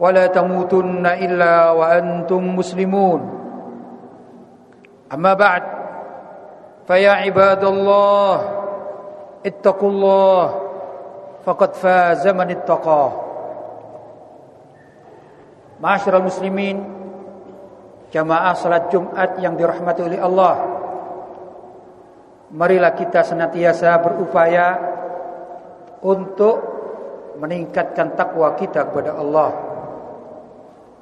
ولا تموتن إلا وأنتم مسلمون أما بعد فيا عباد الله اتقوا الله فقد فاز من اتقاه معاشر المسلمين jamaah salat Jumat yang dirahmati oleh Allah Marilah kita senantiasa berupaya untuk meningkatkan takwa kita kepada Allah.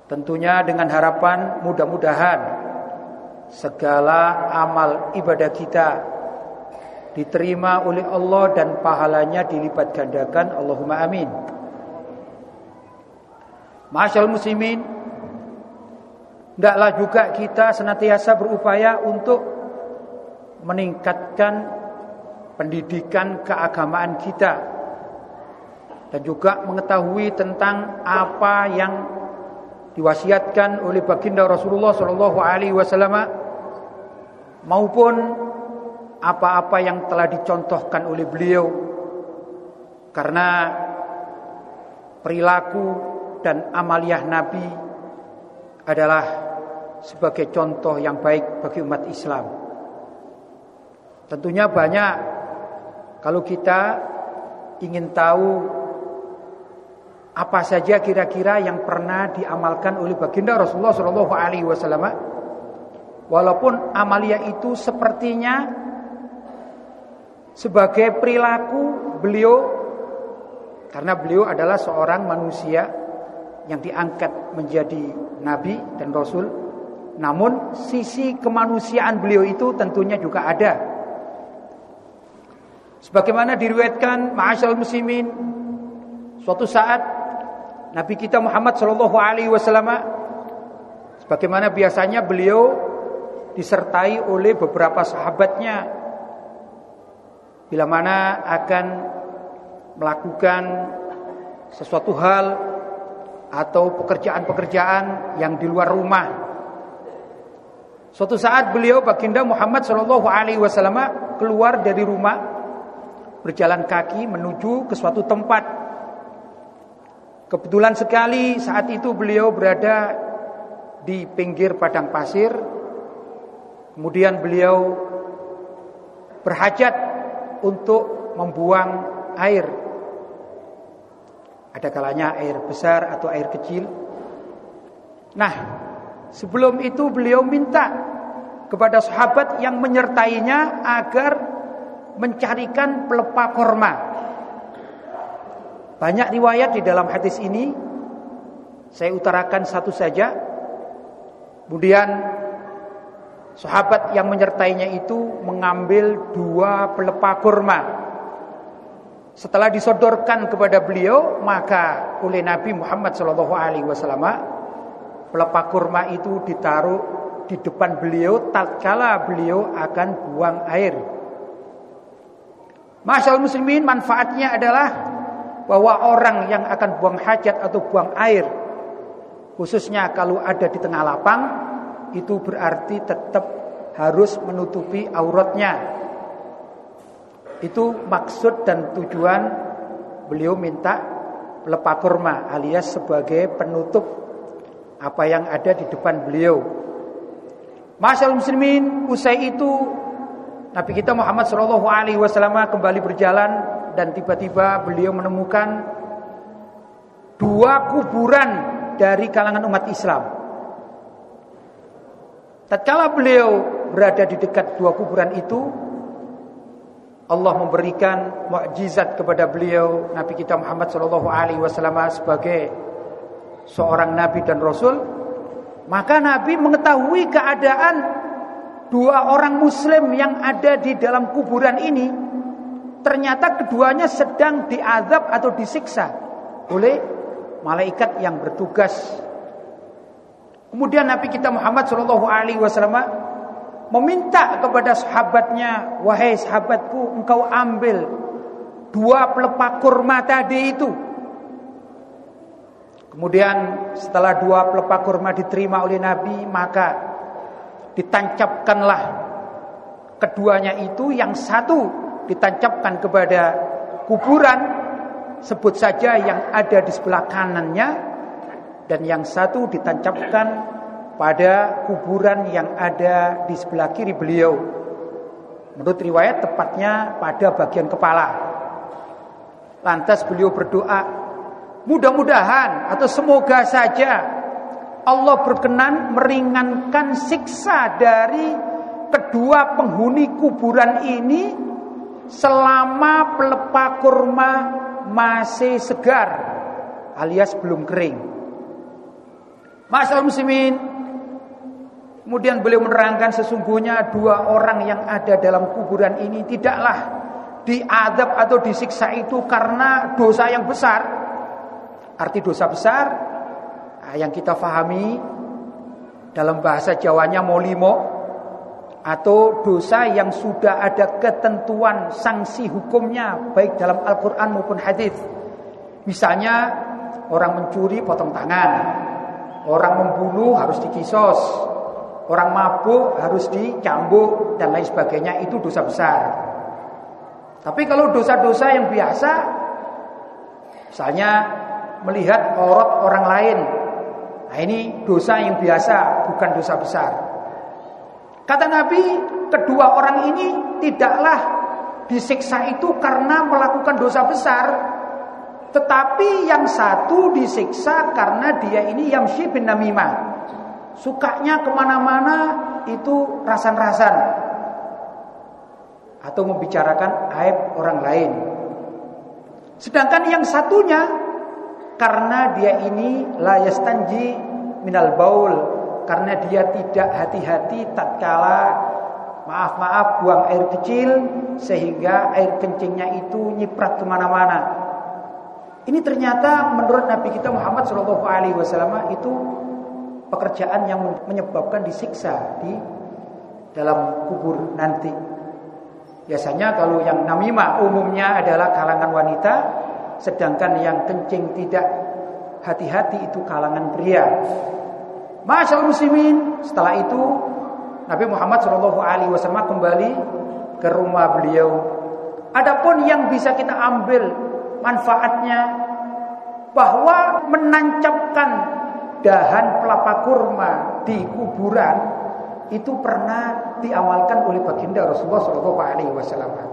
Tentunya dengan harapan mudah-mudahan segala amal ibadah kita diterima oleh Allah dan pahalanya dilipat gandakan. Allahumma amin. Masyaallah muslimin, hendaklah juga kita senantiasa berupaya untuk meningkatkan pendidikan keagamaan kita dan juga mengetahui tentang apa yang diwasiatkan oleh baginda Rasulullah Shallallahu Alaihi Wasallam maupun apa-apa yang telah dicontohkan oleh beliau karena perilaku dan amaliah Nabi adalah sebagai contoh yang baik bagi umat Islam. Tentunya banyak kalau kita ingin tahu apa saja kira-kira yang pernah diamalkan oleh baginda Rasulullah Shallallahu Alaihi Wasallam. Walaupun amalia itu sepertinya sebagai perilaku beliau karena beliau adalah seorang manusia yang diangkat menjadi nabi dan rasul. Namun sisi kemanusiaan beliau itu tentunya juga ada Sebagaimana diriwayatkan ma'asyal muslimin suatu saat Nabi kita Muhammad sallallahu alaihi wasallam sebagaimana biasanya beliau disertai oleh beberapa sahabatnya bila mana akan melakukan sesuatu hal atau pekerjaan-pekerjaan yang di luar rumah. Suatu saat beliau baginda Muhammad Shallallahu Alaihi Wasallam keluar dari rumah berjalan kaki menuju ke suatu tempat. Kebetulan sekali saat itu beliau berada di pinggir padang pasir. Kemudian beliau berhajat untuk membuang air. Ada kalanya air besar atau air kecil. Nah, sebelum itu beliau minta kepada sahabat yang menyertainya agar mencarikan pelepah korma. Banyak riwayat di dalam hadis ini. Saya utarakan satu saja. Kemudian sahabat yang menyertainya itu mengambil dua pelepah korma. Setelah disodorkan kepada beliau, maka oleh Nabi Muhammad SAW pelepah kurma itu ditaruh di depan beliau tatkala beliau akan buang air. Masyaallah muslimin manfaatnya adalah bahwa orang yang akan buang hajat atau buang air khususnya kalau ada di tengah lapang itu berarti tetap harus menutupi auratnya. Itu maksud dan tujuan beliau minta pelepah kurma alias sebagai penutup apa yang ada di depan beliau. Masyaallah muslimin, usai itu Nabi kita Muhammad Shallallahu Alaihi Wasallam kembali berjalan dan tiba-tiba beliau menemukan dua kuburan dari kalangan umat Islam. Tatkala beliau berada di dekat dua kuburan itu, Allah memberikan mukjizat kepada beliau Nabi kita Muhammad sallallahu alaihi wasallam sebagai seorang nabi dan rasul maka nabi mengetahui keadaan dua orang muslim yang ada di dalam kuburan ini ternyata keduanya sedang diazab atau disiksa oleh malaikat yang bertugas kemudian nabi kita Muhammad sallallahu alaihi wasallam meminta kepada sahabatnya, wahai sahabatku, engkau ambil dua pelepah kurma tadi itu. Kemudian setelah dua pelepah kurma diterima oleh Nabi, maka ditancapkanlah keduanya itu yang satu ditancapkan kepada kuburan sebut saja yang ada di sebelah kanannya dan yang satu ditancapkan pada kuburan yang ada di sebelah kiri beliau. Menurut riwayat tepatnya pada bagian kepala. Lantas beliau berdoa, mudah-mudahan atau semoga saja Allah berkenan meringankan siksa dari kedua penghuni kuburan ini selama pelepah kurma masih segar alias belum kering. Masalah muslimin Kemudian beliau menerangkan sesungguhnya dua orang yang ada dalam kuburan ini tidaklah diadab atau disiksa itu karena dosa yang besar. Arti dosa besar ah, yang kita fahami dalam bahasa Jawanya molimo atau dosa yang sudah ada ketentuan sanksi hukumnya baik dalam Al-Qur'an maupun hadis. Misalnya orang mencuri potong tangan, orang membunuh harus dikisos, Orang mabuk harus dicambuk dan lain sebagainya itu dosa besar. Tapi kalau dosa-dosa yang biasa misalnya melihat orot orang lain. Nah ini dosa yang biasa, bukan dosa besar. Kata Nabi, kedua orang ini tidaklah disiksa itu karena melakukan dosa besar, tetapi yang satu disiksa karena dia ini yamshi bin namimah. Sukanya ke mana-mana itu rasan-rasan. Atau membicarakan aib orang lain. Sedangkan yang satunya Karena dia ini layastanji minal baul Karena dia tidak hati-hati tatkala Maaf-maaf buang air kecil Sehingga air kencingnya itu nyiprat ke mana-mana Ini ternyata menurut Nabi kita Muhammad SAW itu pekerjaan yang menyebabkan disiksa di dalam kubur nanti. Biasanya kalau yang namimah umumnya adalah kalangan wanita, sedangkan yang kencing tidak hati-hati itu kalangan pria. Masyaallah muslimin, setelah itu Nabi Muhammad Shallallahu alaihi wasallam kembali ke rumah beliau. Adapun yang bisa kita ambil manfaatnya bahwa menancapkan dahan kelapa kurma di kuburan itu pernah diamalkan oleh baginda Rasulullah SAW.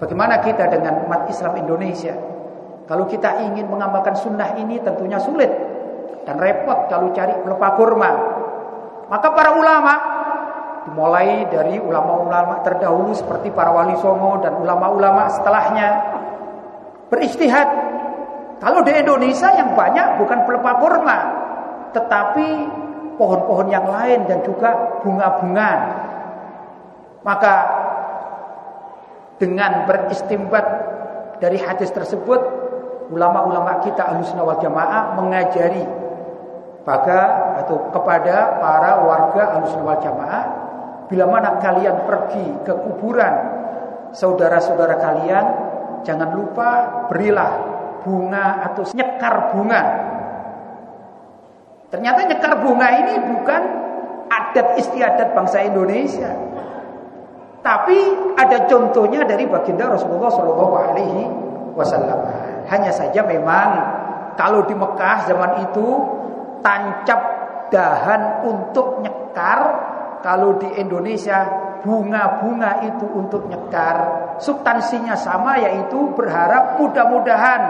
Bagaimana kita dengan umat Islam Indonesia? Kalau kita ingin mengamalkan sunnah ini tentunya sulit dan repot kalau cari pelepah kurma. Maka para ulama dimulai dari ulama-ulama terdahulu seperti para wali songo dan ulama-ulama setelahnya beristihad. Kalau di Indonesia yang banyak bukan pelepah kurma, tetapi pohon-pohon yang lain dan juga bunga-bunga. Maka dengan beristimbat dari hadis tersebut, ulama-ulama kita Ahlussunnah wal Jamaah mengajari pada atau kepada para warga Ahlussunnah wal Jamaah bila mana kalian pergi ke kuburan saudara-saudara kalian jangan lupa berilah bunga atau nyekar bunga Ternyata nyekar bunga ini bukan adat istiadat bangsa Indonesia. Tapi ada contohnya dari baginda Rasulullah Shallallahu Alaihi Wasallam. Hanya saja memang kalau di Mekah zaman itu tancap dahan untuk nyekar, kalau di Indonesia bunga-bunga itu untuk nyekar. Substansinya sama yaitu berharap mudah-mudahan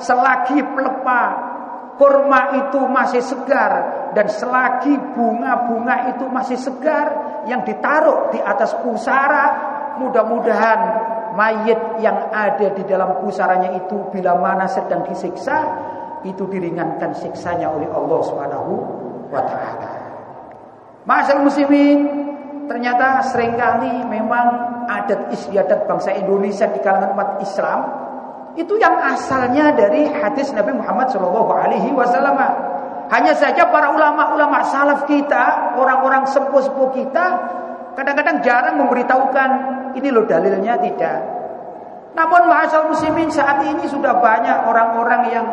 selagi pelepah kurma itu masih segar dan selagi bunga-bunga itu masih segar yang ditaruh di atas pusara mudah-mudahan mayit yang ada di dalam pusaranya itu bila mana sedang disiksa itu diringankan siksanya oleh Allah Subhanahu wa taala. Masyaallah muslimin, ternyata sering kali memang adat istiadat bangsa Indonesia di kalangan umat Islam itu yang asalnya dari hadis Nabi Muhammad Shallallahu Alaihi Wasallam. Hanya saja para ulama-ulama salaf kita, orang-orang sepuh-sepuh kita, kadang-kadang jarang memberitahukan ini loh dalilnya tidak. Namun mahasiswa muslimin saat ini sudah banyak orang-orang yang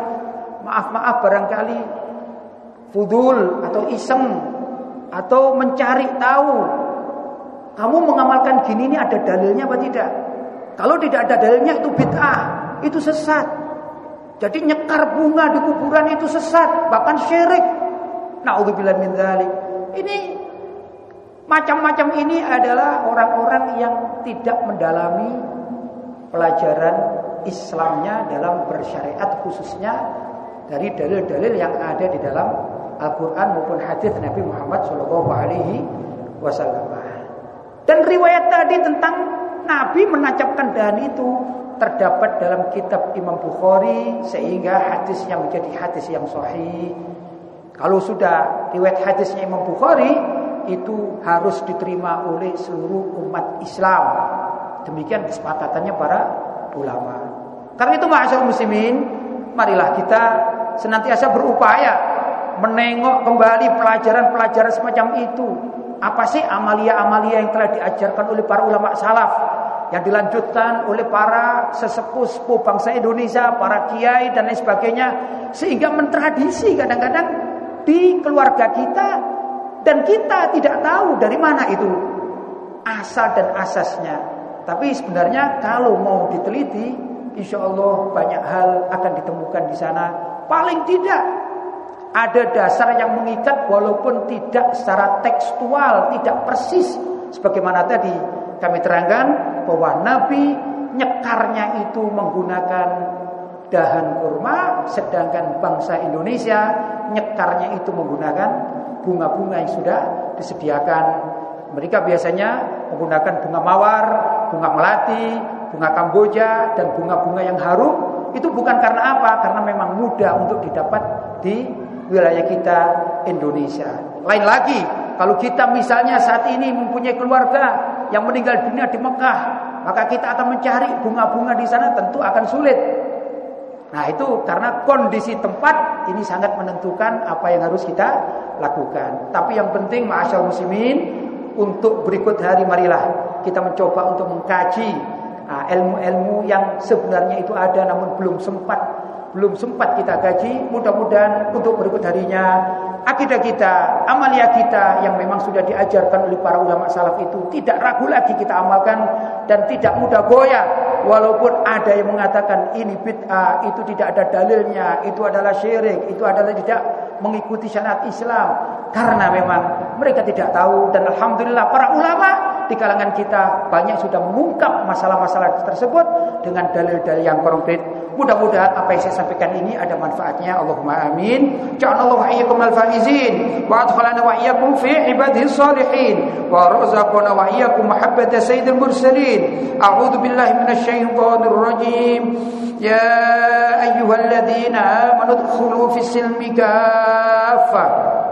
maaf-maaf barangkali fudul atau iseng atau mencari tahu kamu mengamalkan gini ini ada dalilnya apa tidak? Kalau tidak ada dalilnya itu bid'ah, itu sesat. Jadi nyekar bunga di kuburan itu sesat, bahkan syirik. Nauzubillah min dzalik. Ini macam-macam ini adalah orang-orang yang tidak mendalami pelajaran Islamnya dalam bersyariat khususnya dari dalil-dalil yang ada di dalam Al-Quran maupun hadis Nabi Muhammad Shallallahu Alaihi Wasallam. Dan riwayat tadi tentang Nabi menancapkan dahan itu terdapat dalam kitab Imam Bukhari sehingga hadisnya menjadi hadis yang sahih. Kalau sudah riwayat hadisnya Imam Bukhari itu harus diterima oleh seluruh umat Islam. Demikian kesepakatannya para ulama. Karena itu ma'asyarul muslimin, marilah kita senantiasa berupaya menengok kembali pelajaran-pelajaran semacam itu apa sih amalia-amalia yang telah diajarkan oleh para ulama salaf yang dilanjutkan oleh para sesepuh-sepuh bangsa Indonesia, para kiai dan lain sebagainya sehingga mentradisi kadang-kadang di keluarga kita dan kita tidak tahu dari mana itu asal dan asasnya. Tapi sebenarnya kalau mau diteliti, insya Allah banyak hal akan ditemukan di sana. Paling tidak ada dasar yang mengikat walaupun tidak secara tekstual, tidak persis sebagaimana tadi kami terangkan bahwa Nabi nyekarnya itu menggunakan dahan kurma sedangkan bangsa Indonesia nyekarnya itu menggunakan bunga-bunga yang sudah disediakan. Mereka biasanya menggunakan bunga mawar, bunga melati, bunga kamboja dan bunga-bunga yang harum itu bukan karena apa? Karena memang mudah untuk didapat di wilayah kita Indonesia. Lain lagi, kalau kita misalnya saat ini mempunyai keluarga yang meninggal dunia di Mekah, maka kita akan mencari bunga-bunga di sana tentu akan sulit. Nah itu karena kondisi tempat ini sangat menentukan apa yang harus kita lakukan. Tapi yang penting ma'asyal muslimin untuk berikut hari marilah kita mencoba untuk mengkaji ilmu-ilmu yang sebenarnya itu ada namun belum sempat belum sempat kita gaji, mudah-mudahan untuk berikut harinya akidah kita, amalia kita yang memang sudah diajarkan oleh para ulama salaf itu tidak ragu lagi kita amalkan dan tidak mudah goyah. Walaupun ada yang mengatakan ini bid'ah, itu tidak ada dalilnya, itu adalah syirik, itu adalah tidak mengikuti syariat Islam. Karena memang mereka tidak tahu dan alhamdulillah para ulama di kalangan kita banyak sudah mengungkap masalah-masalah tersebut dengan dalil-dalil yang konkret Mudah-mudahan apa yang saya sampaikan ini ada manfaatnya. Allahumma amin. Ja'alallahu wa iyyakum al-faizin wa adkhalana wa iyyakum fi ibadihi salihin wa razaqana wa iyyakum mahabbata sayyidil mursalin. A'udzu billahi minasy syaithanir rajim. Ya ayyuhalladzina amanu fis silmi kaffah